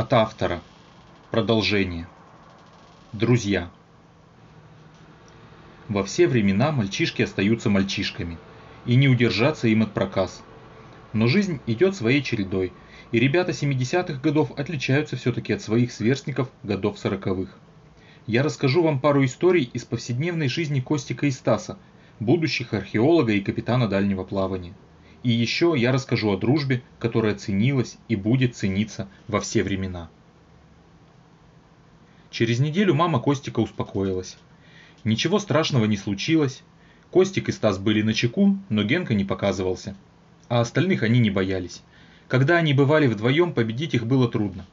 От автора. Продолжение. Друзья. Во все времена мальчишки остаются мальчишками, и не удержаться им от проказ. Но жизнь идет своей чередой, и ребята 70-х годов отличаются все-таки от своих сверстников годов 40-х. Я расскажу вам пару историй из повседневной жизни Костика и Стаса, будущих археолога и капитана дальнего плавания. И еще я расскажу о дружбе, которая ценилась и будет цениться во все времена. Через неделю мама Костика успокоилась. Ничего страшного не случилось. Костик и Стас были на чеку, но Генка не показывался. А остальных они не боялись. Когда они бывали вдвоем, победить их было трудно.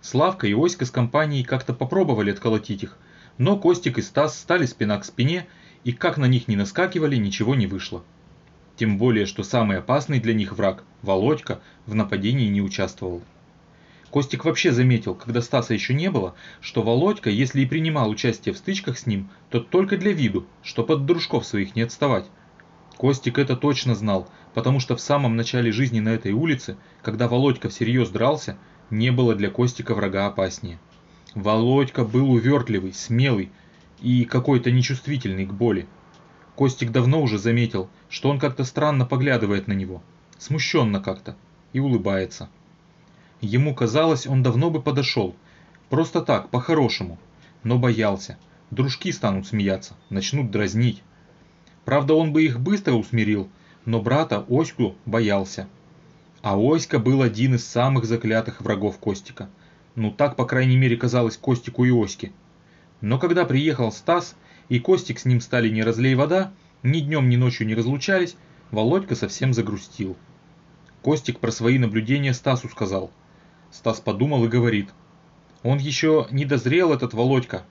Славка и Оська с компанией как-то попробовали отколотить их, но Костик и Стас стали спина к спине, и как на них не наскакивали, ничего не вышло. Тем более, что самый опасный для них враг, Володька, в нападении не участвовал. Костик вообще заметил, когда Стаса еще не было, что Володька, если и принимал участие в стычках с ним, то только для виду, чтоб от дружков своих не отставать. Костик это точно знал, потому что в самом начале жизни на этой улице, когда Володька всерьез дрался, не было для Костика врага опаснее. Володька был увертливый, смелый и какой-то нечувствительный к боли. Костик давно уже заметил, что он как-то странно поглядывает на него, смущенно как-то, и улыбается. Ему казалось, он давно бы подошел, просто так, по-хорошему, но боялся. Дружки станут смеяться, начнут дразнить. Правда, он бы их быстро усмирил, но брата Оську боялся. А Оська был один из самых заклятых врагов Костика. Ну так, по крайней мере, казалось Костику и Оське. Но когда приехал Стас, и Костик с ним стали не разлей вода, ни днем, ни ночью не разлучались, Володька совсем загрустил. Костик про свои наблюдения Стасу сказал. Стас подумал и говорит. Он еще не дозрел, этот Володька.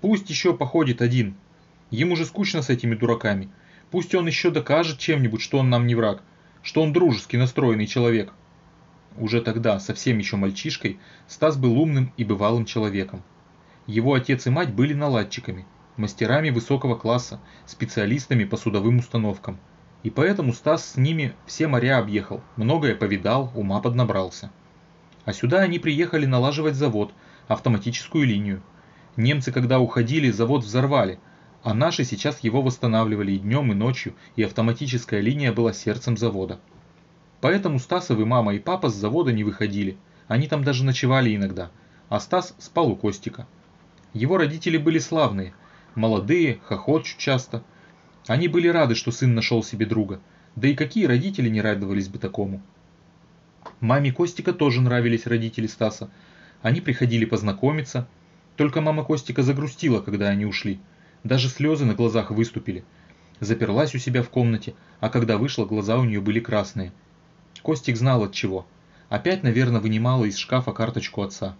Пусть еще походит один. Ему же скучно с этими дураками. Пусть он еще докажет чем-нибудь, что он нам не враг, что он дружески настроенный человек. Уже тогда, совсем еще мальчишкой, Стас был умным и бывалым человеком. Его отец и мать были наладчиками, мастерами высокого класса, специалистами по судовым установкам. И поэтому Стас с ними все моря объехал, многое повидал, ума поднабрался. А сюда они приехали налаживать завод, автоматическую линию. Немцы, когда уходили, завод взорвали, а наши сейчас его восстанавливали и днем, и ночью, и автоматическая линия была сердцем завода. Поэтому Стасовы мама и папа с завода не выходили, они там даже ночевали иногда, а Стас спал у Костика. Его родители были славные, молодые, хохочут часто. Они были рады, что сын нашел себе друга. Да и какие родители не радовались бы такому? Маме Костика тоже нравились родители Стаса. Они приходили познакомиться. Только мама Костика загрустила, когда они ушли. Даже слезы на глазах выступили. Заперлась у себя в комнате, а когда вышла, глаза у нее были красные. Костик знал от чего. Опять, наверное, вынимала из шкафа карточку отца.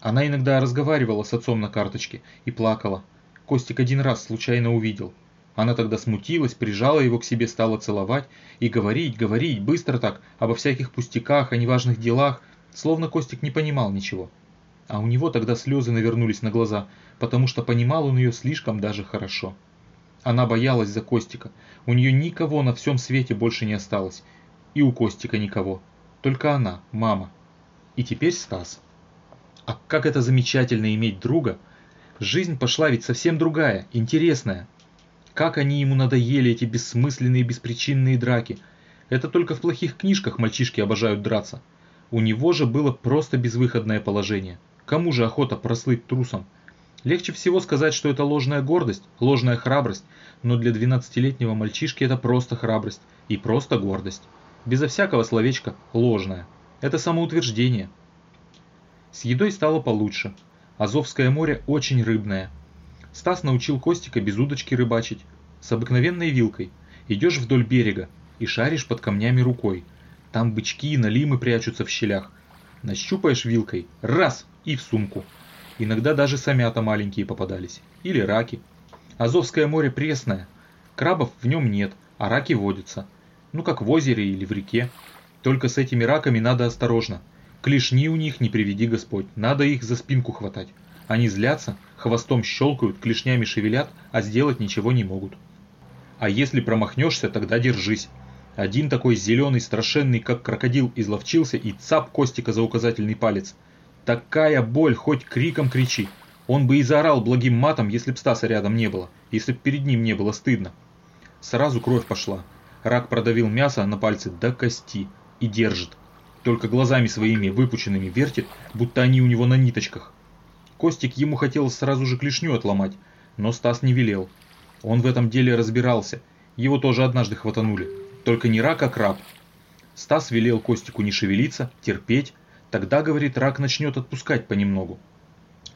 Она иногда разговаривала с отцом на карточке и плакала. Костик один раз случайно увидел. Она тогда смутилась, прижала его к себе, стала целовать и говорить, говорить, быстро так, обо всяких пустяках, о неважных делах, словно Костик не понимал ничего. А у него тогда слезы навернулись на глаза, потому что понимал он ее слишком даже хорошо. Она боялась за Костика, у нее никого на всем свете больше не осталось, и у Костика никого, только она, мама. И теперь Стас. А как это замечательно иметь друга – Жизнь пошла ведь совсем другая, интересная. Как они ему надоели, эти бессмысленные беспричинные драки. Это только в плохих книжках мальчишки обожают драться. У него же было просто безвыходное положение. Кому же охота прослыть трусом? Легче всего сказать, что это ложная гордость, ложная храбрость, но для 12-летнего мальчишки это просто храбрость и просто гордость. Безо всякого словечка «ложная». Это самоутверждение. С едой стало получше. Азовское море очень рыбное. Стас научил Костика без удочки рыбачить. С обыкновенной вилкой. Идешь вдоль берега и шаришь под камнями рукой. Там бычки и налимы прячутся в щелях. Нащупаешь вилкой, раз, и в сумку. Иногда даже самята маленькие попадались. Или раки. Азовское море пресное. Крабов в нем нет, а раки водятся. Ну как в озере или в реке. Только с этими раками надо осторожно. Клешни у них не приведи Господь, надо их за спинку хватать. Они злятся, хвостом щелкают, клешнями шевелят, а сделать ничего не могут. А если промахнешься, тогда держись. Один такой зеленый, страшенный, как крокодил, изловчился и цап Костика за указательный палец. Такая боль, хоть криком кричи. Он бы и заорал благим матом, если б Стаса рядом не было, если б перед ним не было стыдно. Сразу кровь пошла. Рак продавил мясо на пальцы до кости и держит. Только глазами своими выпученными вертит, будто они у него на ниточках. Костик ему хотел сразу же клешню отломать, но Стас не велел. Он в этом деле разбирался, его тоже однажды хватанули. Только не рак, а краб. Стас велел Костику не шевелиться, терпеть, тогда, говорит, рак начнет отпускать понемногу.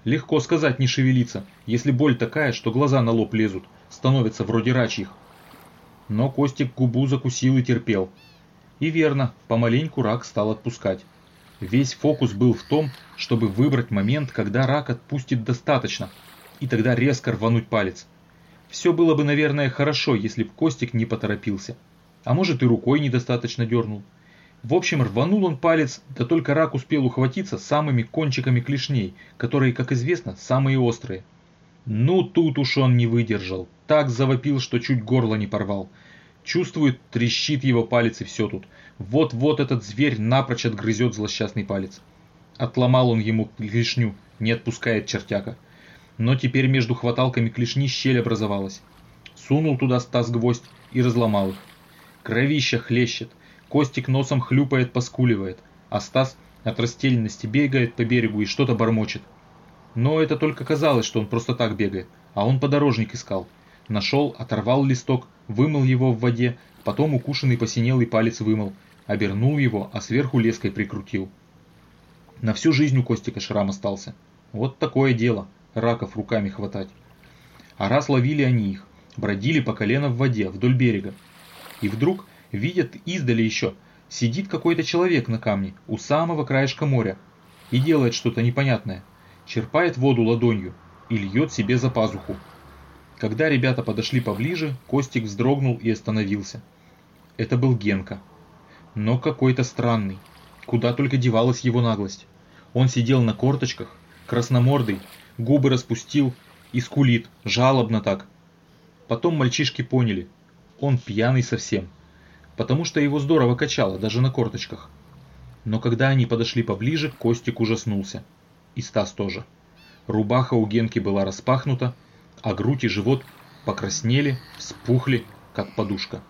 Легко сказать не шевелиться, если боль такая, что глаза на лоб лезут, становятся вроде рачьих. Но Костик губу закусил и терпел. И верно, помаленьку рак стал отпускать. Весь фокус был в том, чтобы выбрать момент, когда рак отпустит достаточно, и тогда резко рвануть палец. Все было бы, наверное, хорошо, если б Костик не поторопился. А может и рукой недостаточно дернул. В общем, рванул он палец, да только рак успел ухватиться самыми кончиками клешней, которые, как известно, самые острые. Ну тут уж он не выдержал, так завопил, что чуть горло не порвал. Чувствует, трещит его палец и все тут. Вот-вот этот зверь напрочь отгрызет злосчастный палец. Отломал он ему клешню, не отпускает чертяка. Но теперь между хваталками клешни щель образовалась. Сунул туда Стас гвоздь и разломал их. Кровища хлещет, Костик носом хлюпает, поскуливает, а Стас от растерянности бегает по берегу и что-то бормочет. Но это только казалось, что он просто так бегает, а он подорожник искал. Нашел, оторвал листок, вымыл его в воде, потом укушенный посинелый палец вымыл, обернул его, а сверху леской прикрутил. На всю жизнь у Костика шрам остался. Вот такое дело, раков руками хватать. А раз ловили они их, бродили по колено в воде, вдоль берега. И вдруг, видят издали еще, сидит какой-то человек на камне, у самого краешка моря, и делает что-то непонятное. Черпает воду ладонью и льет себе за пазуху. Когда ребята подошли поближе, Костик вздрогнул и остановился. Это был Генка. Но какой-то странный. Куда только девалась его наглость. Он сидел на корточках, красномордый, губы распустил и скулит, жалобно так. Потом мальчишки поняли, он пьяный совсем, потому что его здорово качало, даже на корточках. Но когда они подошли поближе, Костик ужаснулся. И Стас тоже. Рубаха у Генки была распахнута, а грудь и живот покраснели, вспухли, как подушка.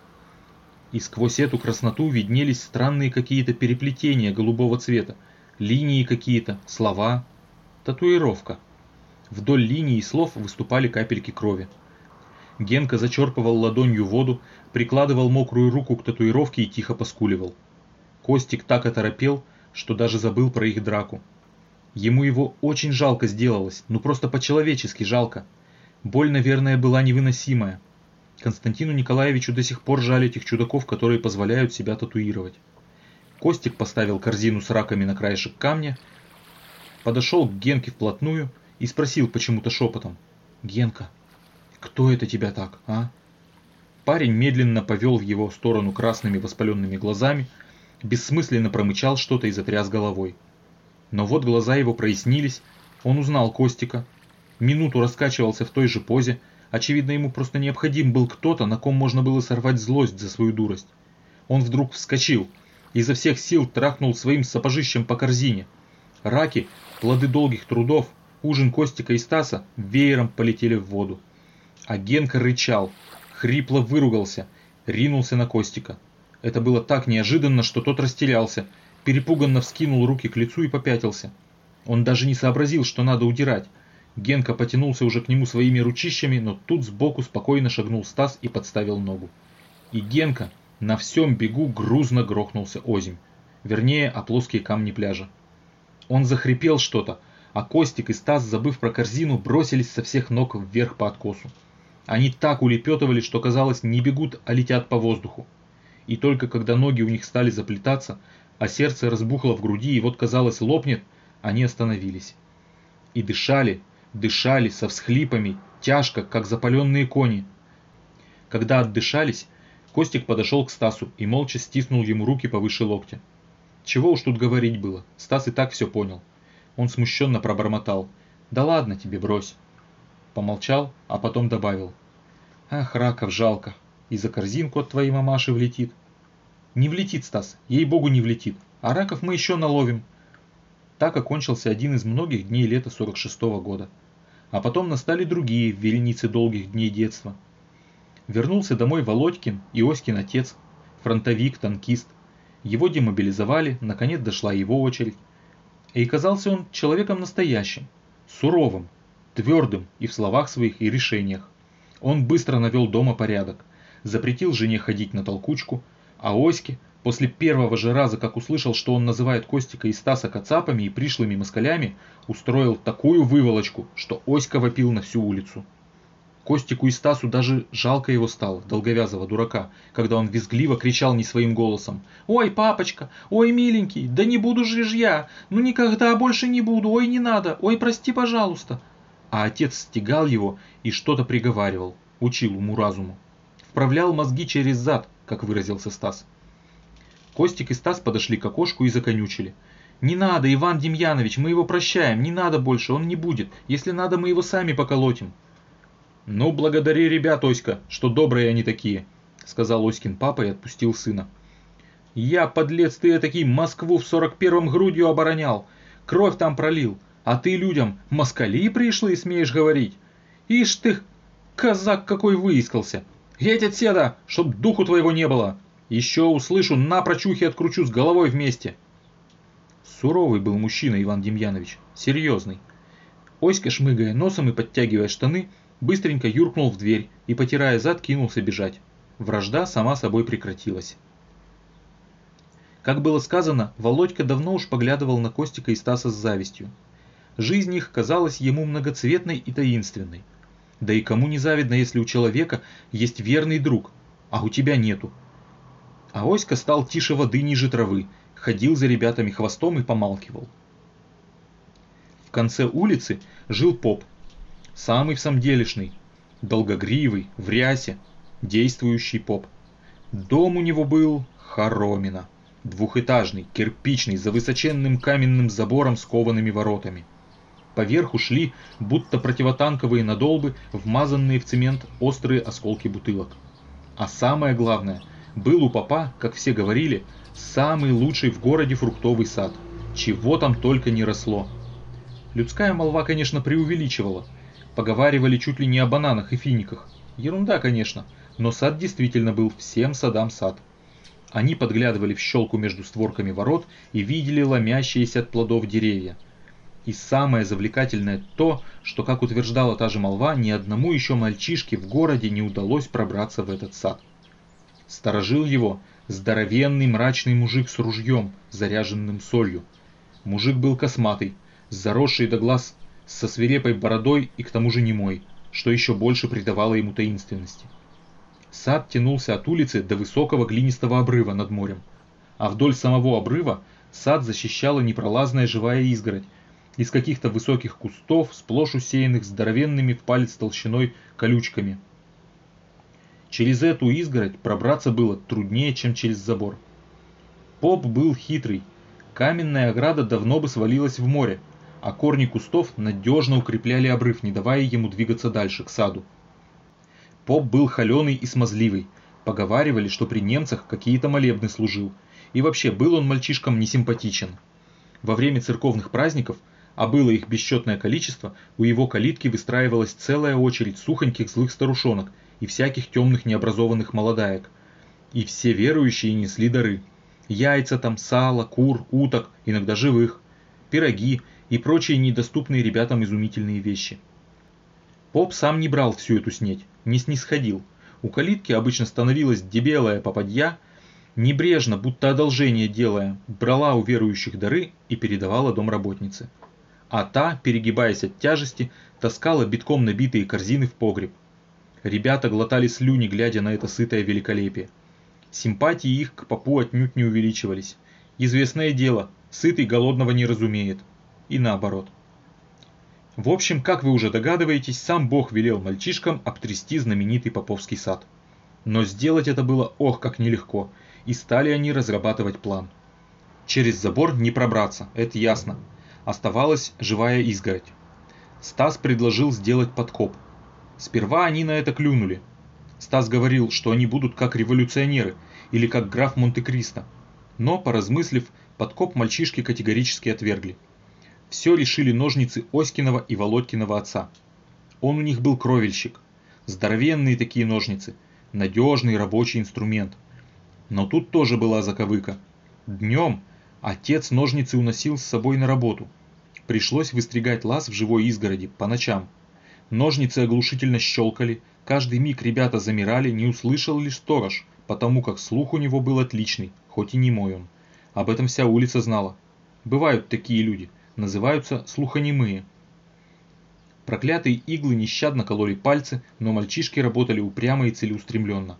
И сквозь эту красноту виднелись странные какие-то переплетения голубого цвета, линии какие-то, слова, татуировка. Вдоль линий слов выступали капельки крови. Генка зачерпывал ладонью воду, прикладывал мокрую руку к татуировке и тихо поскуливал. Костик так оторопел, что даже забыл про их драку. Ему его очень жалко сделалось, ну просто по-человечески жалко. Боль, наверное, была невыносимая. Константину Николаевичу до сих пор жаль этих чудаков, которые позволяют себя татуировать. Костик поставил корзину с раками на краешек камня, подошел к Генке вплотную и спросил почему-то шепотом. «Генка, кто это тебя так, а?» Парень медленно повел в его сторону красными воспаленными глазами, бессмысленно промычал что-то и затряс головой. Но вот глаза его прояснились, он узнал Костика, минуту раскачивался в той же позе, очевидно ему просто необходим был кто-то, на ком можно было сорвать злость за свою дурость. Он вдруг вскочил, изо всех сил трахнул своим сапожищем по корзине. Раки, плоды долгих трудов, ужин Костика и Стаса веером полетели в воду. А Генка рычал, хрипло выругался, ринулся на Костика. Это было так неожиданно, что тот растерялся, перепуганно вскинул руки к лицу и попятился. Он даже не сообразил, что надо удирать, Генка потянулся уже к нему своими ручищами, но тут сбоку спокойно шагнул Стас и подставил ногу. И Генка на всем бегу грузно грохнулся озимь, вернее, о плоские камни пляжа. Он захрипел что-то, а Костик и Стас, забыв про корзину, бросились со всех ног вверх по откосу. Они так улепетывали, что казалось, не бегут, а летят по воздуху. И только когда ноги у них стали заплетаться, а сердце разбухло в груди и вот казалось лопнет, они остановились. И дышали, дышали со всхлипами, тяжко, как запаленные кони. Когда отдышались, Костик подошел к Стасу и молча стиснул ему руки повыше локтя. Чего уж тут говорить было, Стас и так все понял. Он смущенно пробормотал. «Да ладно тебе, брось». Помолчал, а потом добавил. «Ах, раков жалко, и за корзинку от твоей мамаши влетит». Не влетит, Стас, ей-богу не влетит. А раков мы еще наловим. Так окончился один из многих дней лета 46 -го года. А потом настали другие вереницы долгих дней детства. Вернулся домой Володькин и Оськин отец, фронтовик, танкист. Его демобилизовали, наконец дошла его очередь. И казался он человеком настоящим, суровым, твердым и в словах своих, и решениях. Он быстро навел дома порядок, запретил жене ходить на толкучку, а Оське, после первого же раза, как услышал, что он называет Костика и Стаса кацапами и пришлыми москалями, устроил такую выволочку, что Оська вопил на всю улицу. Костику и Стасу даже жалко его стало, долговязого дурака, когда он визгливо кричал не своим голосом. «Ой, папочка! Ой, миленький! Да не буду же я! Ну никогда больше не буду! Ой, не надо! Ой, прости, пожалуйста!» А отец стегал его и что-то приговаривал, учил уму-разуму. Вправлял мозги через зад, как выразился Стас. Костик и Стас подошли к окошку и законючили. «Не надо, Иван Демьянович, мы его прощаем, не надо больше, он не будет. Если надо, мы его сами поколотим». «Ну, благодари ребят, Оська, что добрые они такие», — сказал Оськин папа и отпустил сына. «Я, подлец ты этакий, Москву в сорок первом грудью оборонял, кровь там пролил, а ты людям москали пришли, смеешь говорить? Ишь ты, казак какой выискался! Едь отседа, чтоб духу твоего не было! Еще услышу, напрочь ухи откручу с головой вместе!» Суровый был мужчина Иван Демьянович, серьезный. Оська, шмыгая носом и подтягивая штаны, быстренько юркнул в дверь и, потирая зад, кинулся бежать. Вражда сама собой прекратилась. Как было сказано, Володька давно уж поглядывал на Костика и Стаса с завистью. Жизнь их казалась ему многоцветной и таинственной. Да и кому не завидно, если у человека есть верный друг, а у тебя нету. А Оська стал тише воды ниже травы, ходил за ребятами хвостом и помалкивал. В конце улицы жил поп самый всамделишный, долгогривый, в рясе, действующий поп. Дом у него был хоромина, двухэтажный, кирпичный, за высоченным каменным забором с коваными воротами. Поверху шли, будто противотанковые надолбы, вмазанные в цемент острые осколки бутылок. А самое главное, был у папа, как все говорили, самый лучший в городе фруктовый сад. Чего там только не росло. Людская молва, конечно, преувеличивала – Поговаривали чуть ли не о бананах и финиках. Ерунда, конечно, но сад действительно был всем садам сад. Они подглядывали в щелку между створками ворот и видели ломящиеся от плодов деревья. И самое завлекательное то, что, как утверждала та же молва, ни одному еще мальчишке в городе не удалось пробраться в этот сад. Сторожил его здоровенный мрачный мужик с ружьем, заряженным солью. Мужик был косматый, заросший до глаз со свирепой бородой и к тому же немой, что еще больше придавало ему таинственности. Сад тянулся от улицы до высокого глинистого обрыва над морем, а вдоль самого обрыва сад защищала непролазная живая изгородь из каких-то высоких кустов, сплошь усеянных здоровенными в палец толщиной колючками. Через эту изгородь пробраться было труднее, чем через забор. Поп был хитрый. Каменная ограда давно бы свалилась в море, а корни кустов надежно укрепляли обрыв, не давая ему двигаться дальше, к саду. Поп был холеный и смазливый. Поговаривали, что при немцах какие-то молебны служил. И вообще, был он мальчишкам несимпатичен. Во время церковных праздников, а было их бесчетное количество, у его калитки выстраивалась целая очередь сухоньких злых старушонок и всяких темных необразованных молодаек. И все верующие несли дары. Яйца там, сало, кур, уток, иногда живых, пироги и прочие недоступные ребятам изумительные вещи. Поп сам не брал всю эту снеть, не снисходил. У калитки обычно становилась дебелая попадья, небрежно, будто одолжение делая, брала у верующих дары и передавала домработнице. А та, перегибаясь от тяжести, таскала битком набитые корзины в погреб. Ребята глотали слюни, глядя на это сытое великолепие. Симпатии их к попу отнюдь не увеличивались. Известное дело, сытый голодного не разумеет и наоборот. В общем, как вы уже догадываетесь, сам Бог велел мальчишкам обтрясти знаменитый Поповский сад. Но сделать это было ох как нелегко, и стали они разрабатывать план. Через забор не пробраться, это ясно. Оставалась живая изгородь. Стас предложил сделать подкоп. Сперва они на это клюнули. Стас говорил, что они будут как революционеры или как граф Монте-Кристо. Но, поразмыслив, подкоп мальчишки категорически отвергли. Все решили ножницы Оськиного и Володькиного отца. Он у них был кровельщик. Здоровенные такие ножницы. Надежный рабочий инструмент. Но тут тоже была заковыка. Днем отец ножницы уносил с собой на работу. Пришлось выстригать лаз в живой изгороди по ночам. Ножницы оглушительно щелкали, каждый миг ребята замирали, не услышал лишь сторож, потому как слух у него был отличный, хоть и не мой он. Об этом вся улица знала. Бывают такие люди, называются слухонемые. Проклятые иглы нещадно кололи пальцы, но мальчишки работали упрямо и целеустремленно.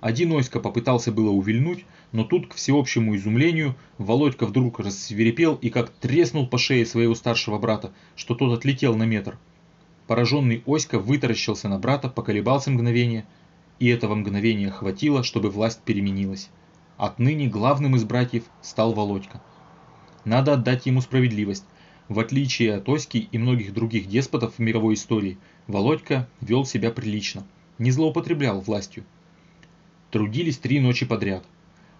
Один Оська попытался было увильнуть, но тут, к всеобщему изумлению, Володька вдруг рассверепел и как треснул по шее своего старшего брата, что тот отлетел на метр. Пораженный Оська вытаращился на брата, поколебался мгновение, и этого мгновения хватило, чтобы власть переменилась. Отныне главным из братьев стал Володька. Надо отдать ему справедливость. В отличие от Оськи и многих других деспотов в мировой истории, Володька вел себя прилично, не злоупотреблял властью. Трудились три ночи подряд.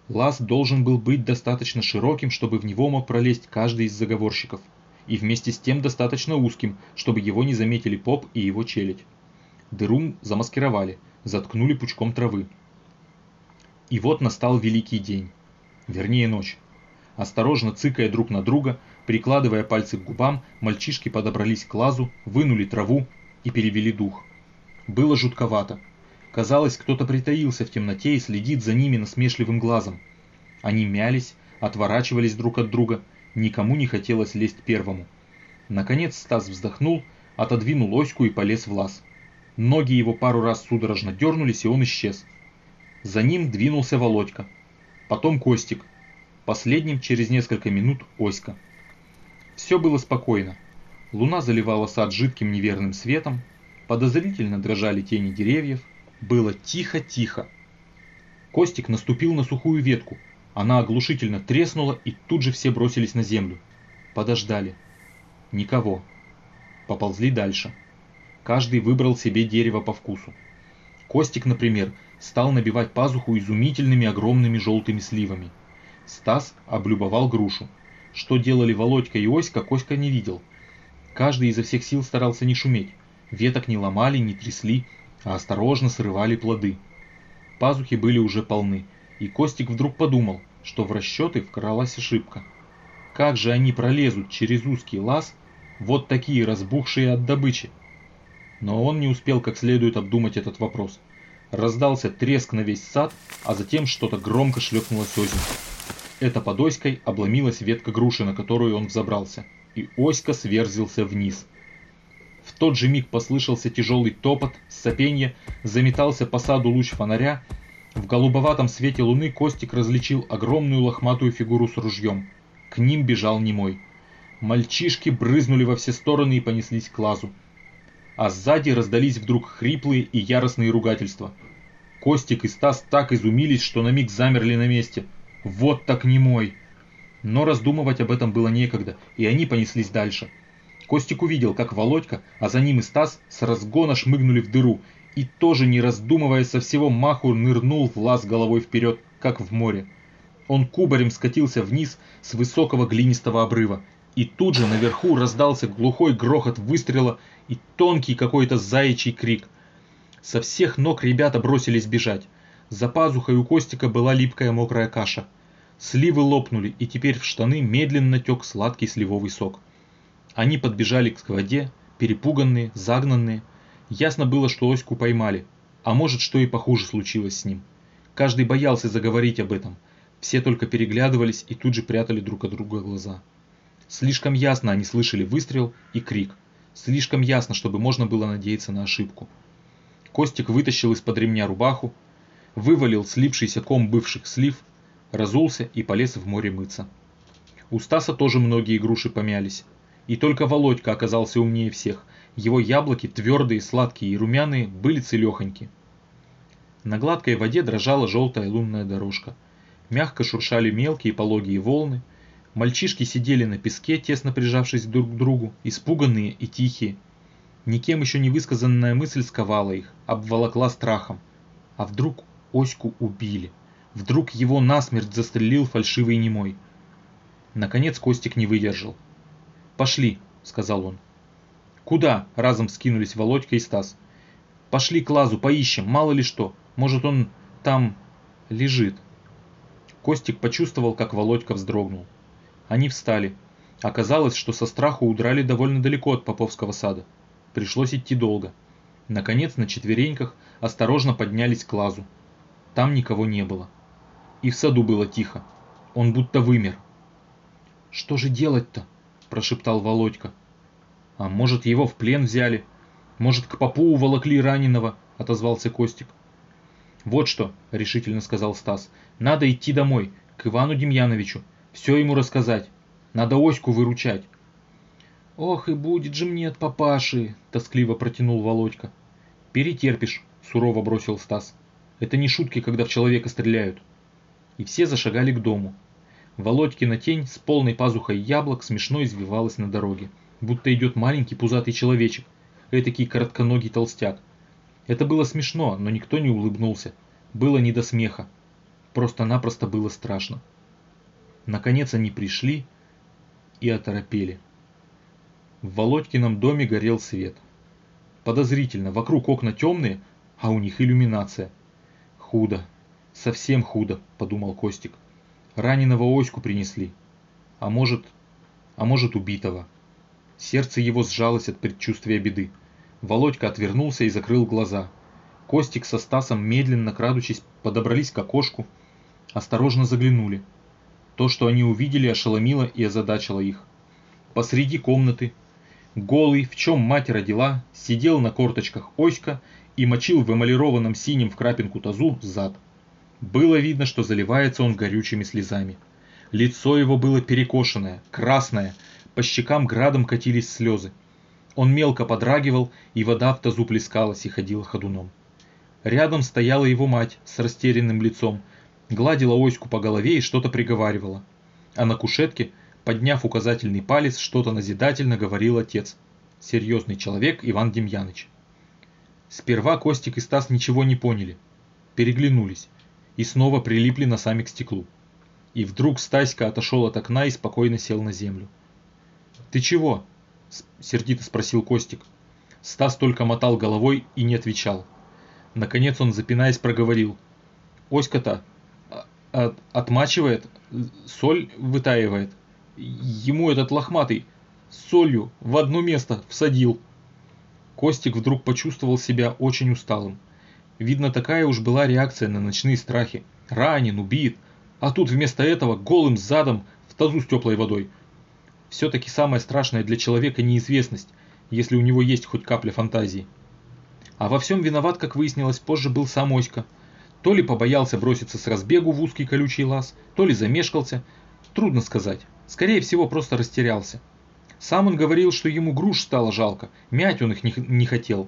Лаз должен был быть достаточно широким, чтобы в него мог пролезть каждый из заговорщиков, и вместе с тем достаточно узким, чтобы его не заметили поп и его челядь. Дыру замаскировали, заткнули пучком травы. И вот настал великий день, вернее ночь. Осторожно цыкая друг на друга, прикладывая пальцы к губам, мальчишки подобрались к лазу, вынули траву и перевели дух. Было жутковато. Казалось, кто-то притаился в темноте и следит за ними насмешливым глазом. Они мялись, отворачивались друг от друга, никому не хотелось лезть первому. Наконец Стас вздохнул, отодвинул оську и полез в лаз. Ноги его пару раз судорожно дернулись, и он исчез. За ним двинулся Володька. Потом Костик, Последним через несколько минут Оська. Все было спокойно. Луна заливала сад жидким неверным светом, подозрительно дрожали тени деревьев, было тихо-тихо. Костик наступил на сухую ветку, она оглушительно треснула и тут же все бросились на землю. Подождали. Никого. Поползли дальше. Каждый выбрал себе дерево по вкусу. Костик, например, стал набивать пазуху изумительными огромными желтыми сливами – Стас облюбовал грушу. Что делали Володька и Оська, Коська не видел. Каждый изо всех сил старался не шуметь. Веток не ломали, не трясли, а осторожно срывали плоды. Пазухи были уже полны, и Костик вдруг подумал, что в расчеты вкралась ошибка. Как же они пролезут через узкий лаз, вот такие разбухшие от добычи? Но он не успел как следует обдумать этот вопрос. Раздался треск на весь сад, а затем что-то громко шлепнулось озимь. Это под Оськой обломилась ветка груши, на которую он взобрался, и Оська сверзился вниз. В тот же миг послышался тяжелый топот, сопенье, заметался по саду луч фонаря. В голубоватом свете луны Костик различил огромную лохматую фигуру с ружьем. К ним бежал немой. Мальчишки брызнули во все стороны и понеслись к лазу. А сзади раздались вдруг хриплые и яростные ругательства. Костик и Стас так изумились, что на миг замерли на месте – вот так не мой. Но раздумывать об этом было некогда, и они понеслись дальше. Костик увидел, как Володька, а за ним и Стас с разгона шмыгнули в дыру, и тоже не раздумывая со всего маху нырнул в лаз головой вперед, как в море. Он кубарем скатился вниз с высокого глинистого обрыва, и тут же наверху раздался глухой грохот выстрела и тонкий какой-то заячий крик. Со всех ног ребята бросились бежать. За пазухой у Костика была липкая мокрая каша. Сливы лопнули, и теперь в штаны медленно тек сладкий сливовый сок. Они подбежали к воде, перепуганные, загнанные. Ясно было, что Оську поймали, а может, что и похуже случилось с ним. Каждый боялся заговорить об этом. Все только переглядывались и тут же прятали друг от друга глаза. Слишком ясно они слышали выстрел и крик. Слишком ясно, чтобы можно было надеяться на ошибку. Костик вытащил из-под ремня рубаху, вывалил слипшийся ком бывших слив, разулся и полез в море мыться. У Стаса тоже многие груши помялись. И только Володька оказался умнее всех. Его яблоки, твердые, сладкие и румяные, были целехоньки. На гладкой воде дрожала желтая лунная дорожка. Мягко шуршали мелкие пологие волны. Мальчишки сидели на песке, тесно прижавшись друг к другу, испуганные и тихие. Никем еще не высказанная мысль сковала их, обволокла страхом. А вдруг Оську убили? Вдруг его насмерть застрелил фальшивый немой? Наконец Костик не выдержал. «Пошли», — сказал он. «Куда?» — разом скинулись Володька и Стас. «Пошли к лазу, поищем, мало ли что. Может, он там лежит». Костик почувствовал, как Володька вздрогнул. Они встали. Оказалось, что со страху удрали довольно далеко от Поповского сада. Пришлось идти долго. Наконец, на четвереньках осторожно поднялись к лазу. Там никого не было. И в саду было тихо. Он будто вымер. «Что же делать-то?» – прошептал Володька. «А может, его в плен взяли? Может, к попу уволокли раненого?» – отозвался Костик. «Вот что», – решительно сказал Стас, – «надо идти домой, к Ивану Демьяновичу, все ему рассказать. Надо Оську выручать». «Ох, и будет же мне от папаши!» – тоскливо протянул Володька. «Перетерпишь», – сурово бросил Стас. «Это не шутки, когда в человека стреляют». И все зашагали к дому. Володькина тень с полной пазухой яблок смешно извивалась на дороге, будто идет маленький пузатый человечек, этакий коротконогий толстяк. Это было смешно, но никто не улыбнулся. Было не до смеха. Просто-напросто было страшно. Наконец они пришли и оторопели. В Володькином доме горел свет. Подозрительно, вокруг окна темные, а у них иллюминация. Худо, совсем худо, подумал Костик. Раненого Оську принесли. А может, а может убитого. Сердце его сжалось от предчувствия беды. Володька отвернулся и закрыл глаза. Костик со Стасом, медленно крадучись, подобрались к окошку, осторожно заглянули. То, что они увидели, ошеломило и озадачило их. Посреди комнаты, голый, в чем мать родила, сидел на корточках Оська и мочил в эмалированном синем в крапинку тазу зад. Было видно, что заливается он горючими слезами. Лицо его было перекошенное, красное, по щекам градом катились слезы. Он мелко подрагивал, и вода в тазу плескалась и ходила ходуном. Рядом стояла его мать с растерянным лицом, гладила Оську по голове и что-то приговаривала. А на кушетке, подняв указательный палец, что-то назидательно говорил отец, серьезный человек Иван Демьяныч. Сперва Костик и Стас ничего не поняли, переглянулись и снова прилипли носами к стеклу. И вдруг Стаська отошел от окна и спокойно сел на землю. «Ты чего?» – сердито спросил Костик. Стас только мотал головой и не отвечал. Наконец он, запинаясь, проговорил. «Оська-то от, отмачивает, соль вытаивает. Ему этот лохматый солью в одно место всадил». Костик вдруг почувствовал себя очень усталым. Видно, такая уж была реакция на ночные страхи. Ранен, убит. А тут вместо этого голым задом в тазу с теплой водой. Все-таки самое страшное для человека неизвестность, если у него есть хоть капля фантазии. А во всем виноват, как выяснилось, позже был сам Оська. То ли побоялся броситься с разбегу в узкий колючий лаз, то ли замешкался. Трудно сказать. Скорее всего, просто растерялся. Сам он говорил, что ему груш стало жалко, мять он их не, не хотел.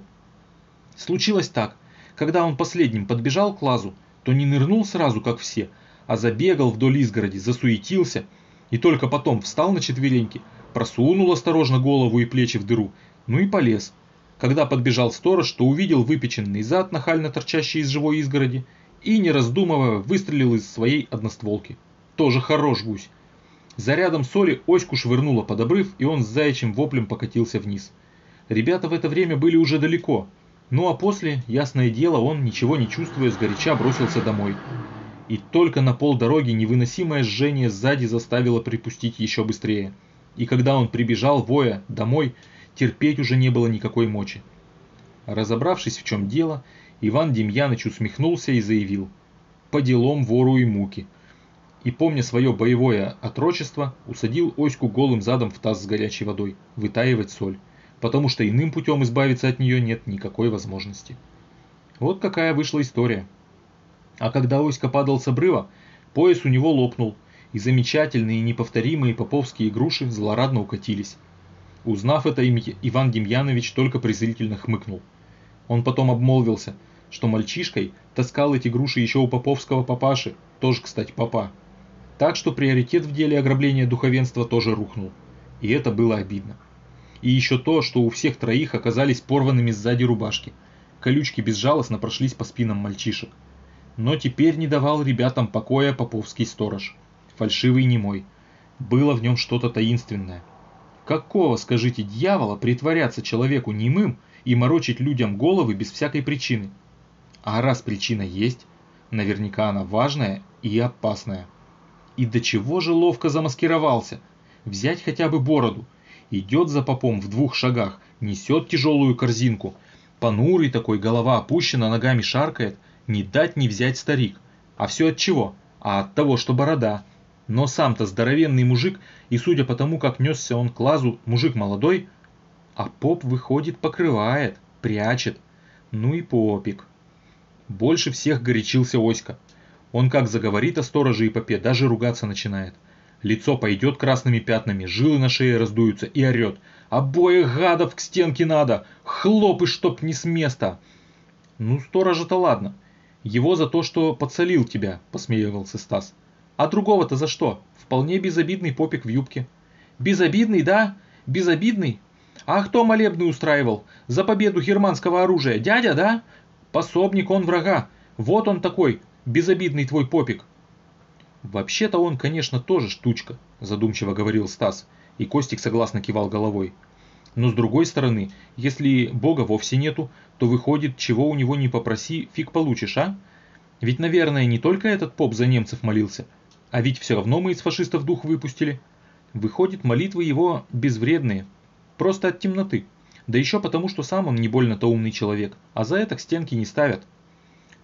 Случилось так – когда он последним подбежал к лазу, то не нырнул сразу, как все, а забегал вдоль изгороди, засуетился и только потом встал на четвереньки, просунул осторожно голову и плечи в дыру, ну и полез. Когда подбежал сторож, то увидел выпеченный зад, нахально торчащий из живой изгороди, и, не раздумывая, выстрелил из своей одностволки. Тоже хорош гусь. Зарядом соли оську швырнуло под обрыв, и он с заячьим воплем покатился вниз. Ребята в это время были уже далеко, ну а после, ясное дело, он, ничего не чувствуя, сгоряча бросился домой. И только на полдороги невыносимое жжение сзади заставило припустить еще быстрее. И когда он прибежал, воя, домой, терпеть уже не было никакой мочи. Разобравшись в чем дело, Иван Демьяныч усмехнулся и заявил «По делам вору и муки». И, помня свое боевое отрочество, усадил Оську голым задом в таз с горячей водой, вытаивать соль потому что иным путем избавиться от нее нет никакой возможности. Вот какая вышла история. А когда Оська падал с обрыва, пояс у него лопнул, и замечательные и неповторимые поповские груши злорадно укатились. Узнав это, Иван Демьянович только презрительно хмыкнул. Он потом обмолвился, что мальчишкой таскал эти груши еще у поповского папаши, тоже, кстати, папа. Так что приоритет в деле ограбления духовенства тоже рухнул. И это было обидно. И еще то, что у всех троих оказались порванными сзади рубашки. колючки безжалостно прошлись по спинам мальчишек. Но теперь не давал ребятам покоя поповский сторож. Фальшивый немой. Было в нем что-то таинственное. Какого, скажите, дьявола притворяться человеку немым и морочить людям головы без всякой причины? А раз причина есть, наверняка она важная и опасная. И до чего же ловко замаскировался? Взять хотя бы бороду. Идет за попом в двух шагах, несет тяжелую корзинку. Понурый такой, голова опущена, ногами шаркает. Не дать не взять старик. А все от чего? А от того, что борода. Но сам-то здоровенный мужик, и судя по тому, как несся он к лазу, мужик молодой, а поп выходит покрывает, прячет. Ну и попик. Больше всех горячился Оська. Он как заговорит о стороже и попе, даже ругаться начинает. Лицо пойдет красными пятнами, жилы на шее раздуются и орет. «Обоих гадов к стенке надо! Хлопы, чтоб не с места!» «Ну, сторожа-то ладно. Его за то, что подсолил тебя», – посмеивался Стас. «А другого-то за что? Вполне безобидный попик в юбке». «Безобидный, да? Безобидный? А кто молебный устраивал? За победу германского оружия? Дядя, да? Пособник он врага. Вот он такой, безобидный твой попик». «Вообще-то он, конечно, тоже штучка», – задумчиво говорил Стас, и Костик согласно кивал головой. «Но с другой стороны, если Бога вовсе нету, то выходит, чего у него не попроси, фиг получишь, а? Ведь, наверное, не только этот поп за немцев молился, а ведь все равно мы из фашистов дух выпустили. Выходит, молитвы его безвредные, просто от темноты. Да еще потому, что сам он не больно-то умный человек, а за это к стенке не ставят».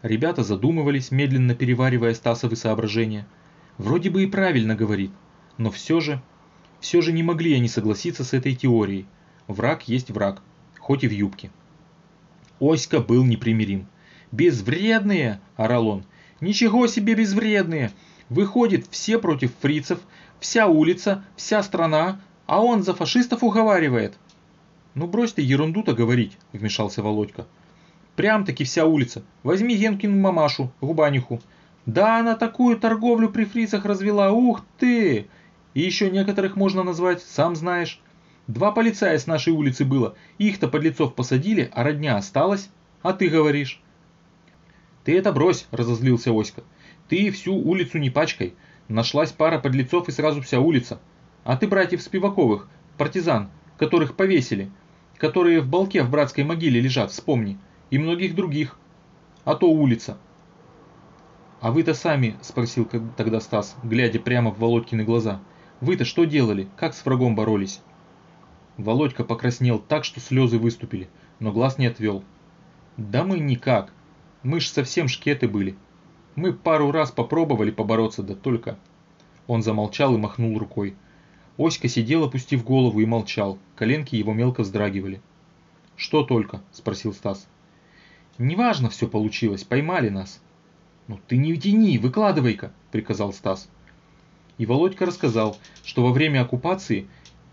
Ребята задумывались, медленно переваривая Стасовы соображения – Вроде бы и правильно говорит, но все же, все же не могли они согласиться с этой теорией. Враг есть враг, хоть и в юбке. Оська был непримирим. «Безвредные!» – орал он. «Ничего себе безвредные! Выходит, все против фрицев, вся улица, вся страна, а он за фашистов уговаривает!» «Ну брось ты ерунду-то говорить!» – вмешался Володька. «Прям-таки вся улица. Возьми Генкину мамашу, Губаниху. Да она такую торговлю при фрицах развела, ух ты! И еще некоторых можно назвать, сам знаешь. Два полицая с нашей улицы было, их-то подлецов посадили, а родня осталась. А ты говоришь. Ты это брось, разозлился Оська. Ты всю улицу не пачкай. Нашлась пара подлецов и сразу вся улица. А ты братьев Спиваковых, партизан, которых повесили, которые в балке в братской могиле лежат, вспомни, и многих других. А то улица. «А вы-то сами?» – спросил тогда Стас, глядя прямо в Володькины глаза. «Вы-то что делали? Как с врагом боролись?» Володька покраснел так, что слезы выступили, но глаз не отвел. «Да мы никак. Мы ж совсем шкеты были. Мы пару раз попробовали побороться, да только...» Он замолчал и махнул рукой. Оська сидел, опустив голову, и молчал. Коленки его мелко вздрагивали. «Что только?» – спросил Стас. «Неважно все получилось, поймали нас. «Ну ты не тяни, выкладывай-ка», – приказал Стас. И Володька рассказал, что во время оккупации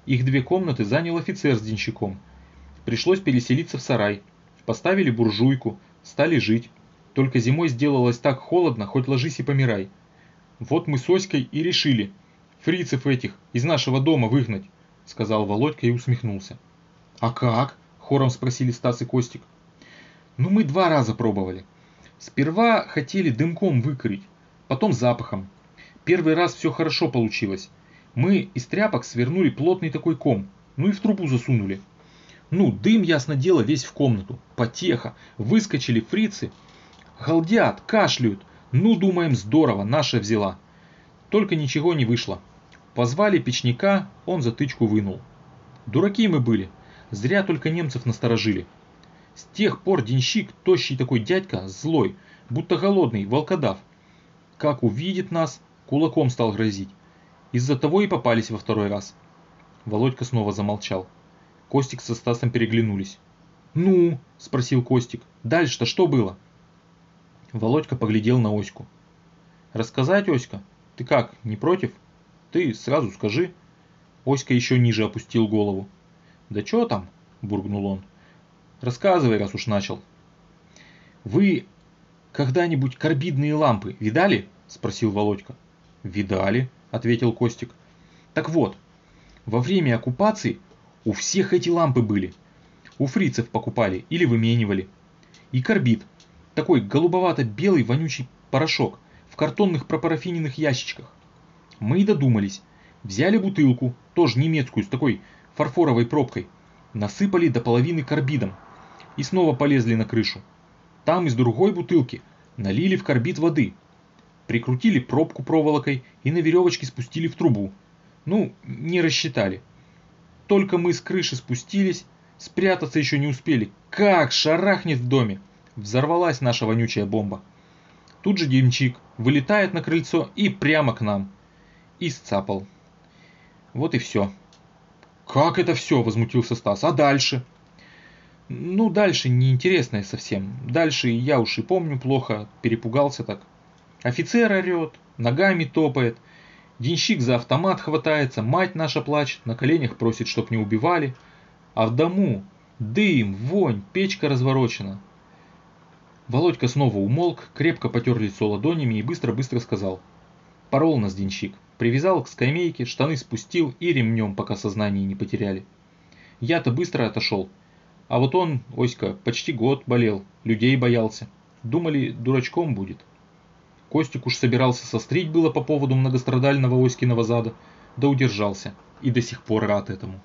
их две комнаты занял офицер с денщиком. Пришлось переселиться в сарай. Поставили буржуйку, стали жить. Только зимой сделалось так холодно, хоть ложись и помирай. Вот мы с Оськой и решили фрицев этих из нашего дома выгнать, сказал Володька и усмехнулся. А как? Хором спросили Стас и Костик. Ну мы два раза пробовали. Сперва хотели дымком выкрыть, потом запахом. Первый раз все хорошо получилось. Мы из тряпок свернули плотный такой ком, ну и в трубу засунули. Ну, дым, ясно дело, весь в комнату. Потеха. Выскочили фрицы. Галдят, кашляют. Ну, думаем, здорово, наша взяла. Только ничего не вышло. Позвали печника, он затычку вынул. Дураки мы были. Зря только немцев насторожили. С тех пор денщик, тощий такой дядька, злой, будто голодный, волкодав. Как увидит нас, кулаком стал грозить. Из-за того и попались во второй раз. Володька снова замолчал. Костик со Стасом переглянулись. «Ну?» – спросил Костик. «Дальше-то что было?» Володька поглядел на Оську. «Рассказать, Оська? Ты как, не против? Ты сразу скажи». Оська еще ниже опустил голову. «Да чё там?» – буркнул он. Рассказывай, раз уж начал. Вы когда-нибудь карбидные лампы видали? Спросил Володька. Видали, ответил Костик. Так вот, во время оккупации у всех эти лампы были. У фрицев покупали или выменивали. и карбид. Такой голубовато-белый вонючий порошок в картонных пропарафиненных ящичках. Мы и додумались. Взяли бутылку, тоже немецкую, с такой фарфоровой пробкой, насыпали до половины карбидом и снова полезли на крышу. Там из другой бутылки налили в карбид воды, прикрутили пробку проволокой и на веревочке спустили в трубу. Ну, не рассчитали. Только мы с крыши спустились, спрятаться еще не успели. Как шарахнет в доме! Взорвалась наша вонючая бомба. Тут же Демчик вылетает на крыльцо и прямо к нам. И сцапал. Вот и все. «Как это все?» – возмутился Стас. «А дальше?» «Ну, дальше неинтересное совсем. Дальше я уж и помню плохо, перепугался так. Офицер орет, ногами топает, денщик за автомат хватается, мать наша плачет, на коленях просит, чтоб не убивали. А в дому дым, вонь, печка разворочена». Володька снова умолк, крепко потер лицо ладонями и быстро-быстро сказал. «Порол нас денщик привязал к скамейке, штаны спустил и ремнем, пока сознание не потеряли. Я-то быстро отошел. А вот он, Оська, почти год болел, людей боялся. Думали, дурачком будет. Костик уж собирался сострить было по поводу многострадального Оськиного зада, да удержался, и до сих пор рад этому.